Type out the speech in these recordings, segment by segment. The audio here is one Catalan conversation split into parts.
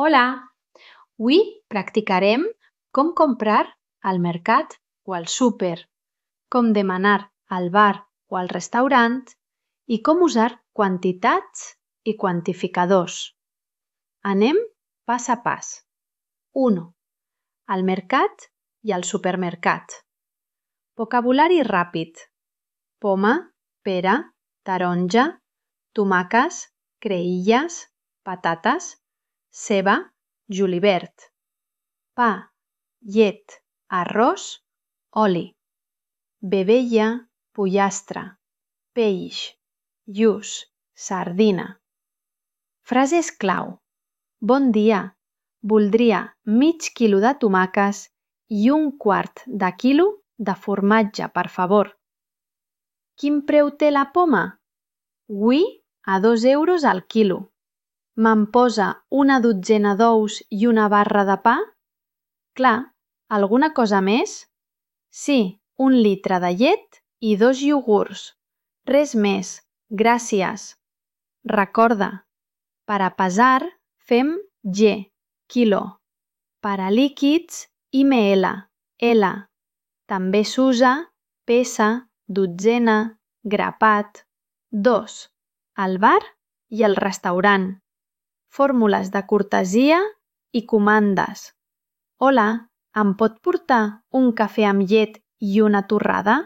Hola! Avui practicarem com comprar al mercat o al súper, com demanar al bar o al restaurant i com usar quantitats i quantificadors. Anem pas a pas. 1. Al mercat i al supermercat. Vocabulari ràpid: poma, pera, taronja, tomàquets, creïlles, patates, ceba, julivert, pa, llet, arròs, oli, vedella, pollastre, peix, lluç, sardina. Frases clau: Bon dia, voldria mig quilo de tomàquets i un quart de quilo de formatge, per favor. Quin preu té la poma? Hui a dos euros al quilo. Me'n posa una dotzena d'ous i una barra de pa? Clar, alguna cosa més? Sí, un litre de llet i dos iogurts. Res més, gràcies. Recorda, per a pesar fem G, quilo. Per a líquids, IML, L. També s'usa peça, dotzena, grapat. 2. Al bar i al restaurant. Fórmules de cortesia i comandes. Hola, em pot portar un cafè amb llet i una torrada?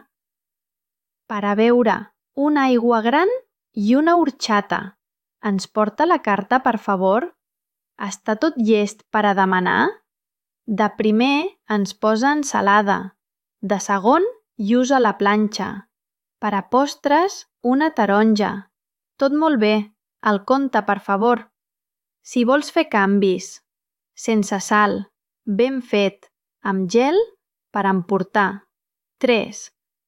Per a beure, una aigua gran i una horxata. Ens porta la carta, per favor? Està tot llest per a demanar? De primer ens posa ensalada, de segon lluç a la planxa, per a postres una taronja. Tot molt bé, el compte, per favor. Si vols fer canvis, sense sal, ben fet, amb gel, per emportar. 3.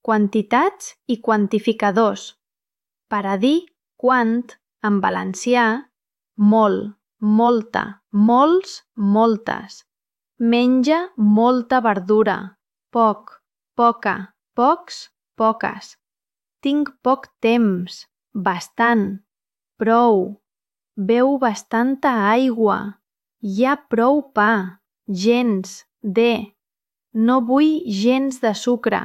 Quantitats i quantificadors. Per a dir quant, en valencià, molt, molta, molts, moltes. Menja molta verdura. Poc, poca, pocs, poques. Tinc poc temps. Bastant. Prou. Beu bastanta aigua. Hi ha prou pa. Gens. De. No vull gens de sucre.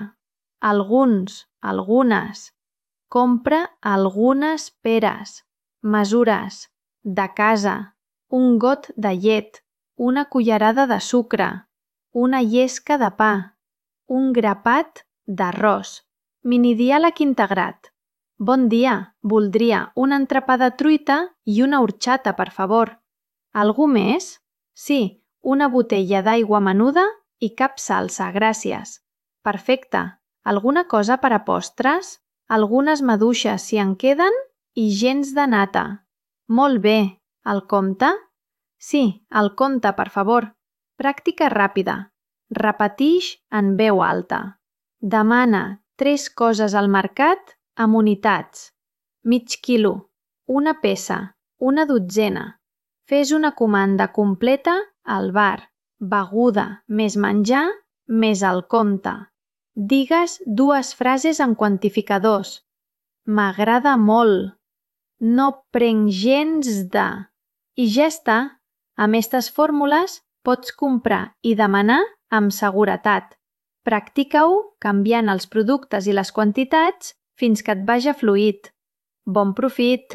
Alguns, algunes. Compra algunes peres. Mesures. De casa. Un got de llet. Una cullerada de sucre. Una llesca de pa. Un grapat d'arròs. Minidiàleg integrat. Bon dia, voldria un entrepà de truita i una horxata, per favor. Algú més? Sí, una botella d'aigua menuda i cap salsa, gràcies. Perfecte. Alguna cosa per a postres? Algunes maduixes, si en queden, i gens de nata. Molt bé. El compte? Sí, el compte, per favor. Pràctica ràpida. Repetix en veu alta. Demana tres coses al mercat amb unitats. Mig quilo, una peça, una dotzena. Fes una comanda completa al bar, beguda més menjar més el compte. Digues dues frases en quantificadors. M'agrada molt. No prenc gens de... I ja està. Amb aquestes fórmules pots comprar i demanar amb seguretat. Practica-ho canviant els productes i les quantitats fins que et vaja fluid. Bon profit!